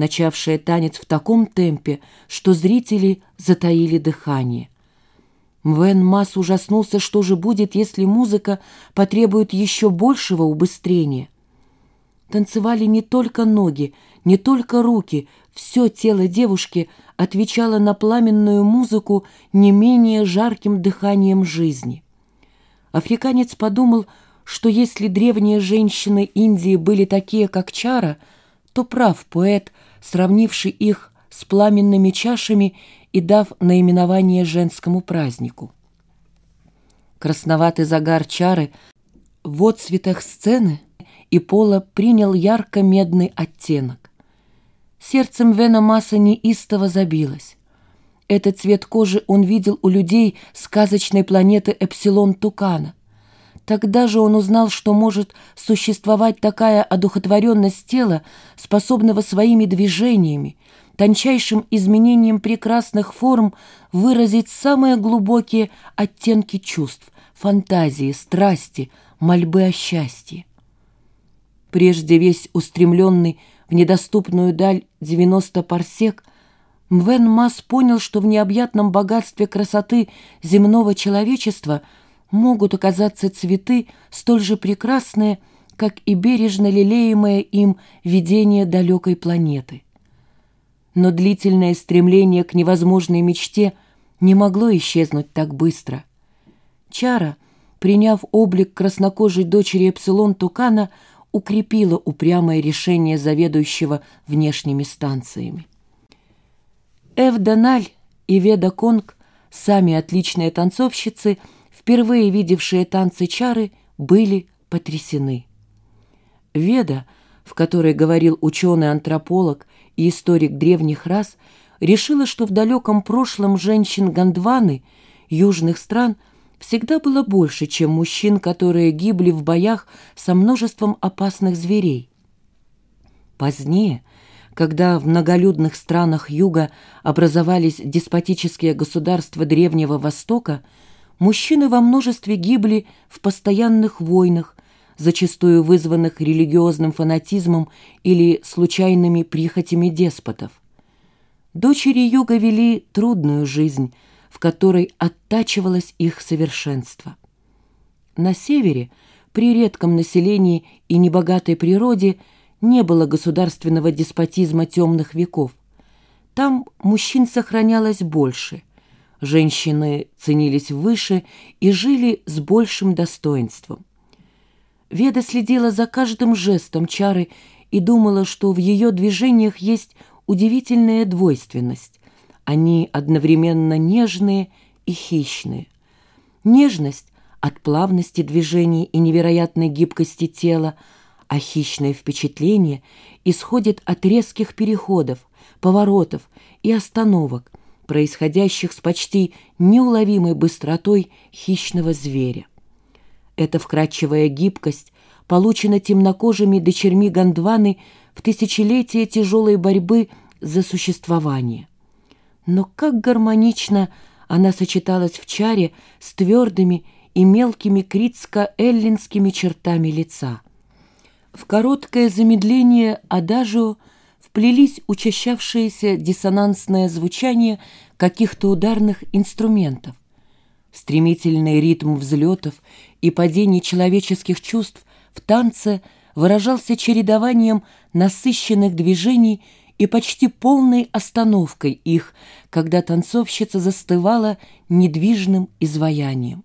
начавшая танец в таком темпе, что зрители затаили дыхание. Мвен Мас ужаснулся, что же будет, если музыка потребует еще большего убыстрения. Танцевали не только ноги, не только руки, все тело девушки отвечало на пламенную музыку не менее жарким дыханием жизни. Африканец подумал, что если древние женщины Индии были такие, как Чара, то прав поэт, сравнивший их с пламенными чашами и дав наименование женскому празднику. Красноватый загар Чары в отцветах сцены и пола принял ярко-медный оттенок. Сердцем Вена Масса неистово забилось. Этот цвет кожи он видел у людей сказочной планеты Эпсилон-Тукана. Тогда же он узнал, что может существовать такая одухотворенность тела, способного своими движениями, тончайшим изменением прекрасных форм выразить самые глубокие оттенки чувств, фантазии, страсти, мольбы о счастье. Прежде весь устремленный в недоступную даль 90 парсек, Мвен Мас понял, что в необъятном богатстве красоты земного человечества – могут оказаться цветы столь же прекрасные, как и бережно лелеемое им видение далекой планеты. Но длительное стремление к невозможной мечте не могло исчезнуть так быстро. Чара, приняв облик краснокожей дочери Эпсилон Тукана, укрепила упрямое решение заведующего внешними станциями. Эв Даналь и Веда Конг, сами отличные танцовщицы – впервые видевшие танцы чары, были потрясены. Веда, в которой говорил ученый-антрополог и историк древних рас, решила, что в далеком прошлом женщин Гондваны, южных стран, всегда было больше, чем мужчин, которые гибли в боях со множеством опасных зверей. Позднее, когда в многолюдных странах юга образовались деспотические государства Древнего Востока, мужчины во множестве гибли в постоянных войнах, зачастую вызванных религиозным фанатизмом или случайными прихотями деспотов. Дочери юга вели трудную жизнь, в которой оттачивалось их совершенство. На севере, при редком населении и небогатой природе, не было государственного деспотизма темных веков. Там мужчин сохранялось больше – женщины ценились выше и жили с большим достоинством. Веда следила за каждым жестом Чары и думала, что в ее движениях есть удивительная двойственность. Они одновременно нежные и хищные. Нежность от плавности движений и невероятной гибкости тела, а хищное впечатление исходит от резких переходов, поворотов и остановок – происходящих с почти неуловимой быстротой хищного зверя. Эта вкрадчивая гибкость получена темнокожими дочерьми Гондваны в тысячелетие тяжелой борьбы за существование. Но как гармонично она сочеталась в чаре с твердыми и мелкими критско-эллинскими чертами лица. В короткое замедление адажио – вплелись учащавшееся диссонансное звучание каких-то ударных инструментов. Стремительный ритм взлетов и падений человеческих чувств в танце выражался чередованием насыщенных движений и почти полной остановкой их, когда танцовщица застывала недвижным изваянием.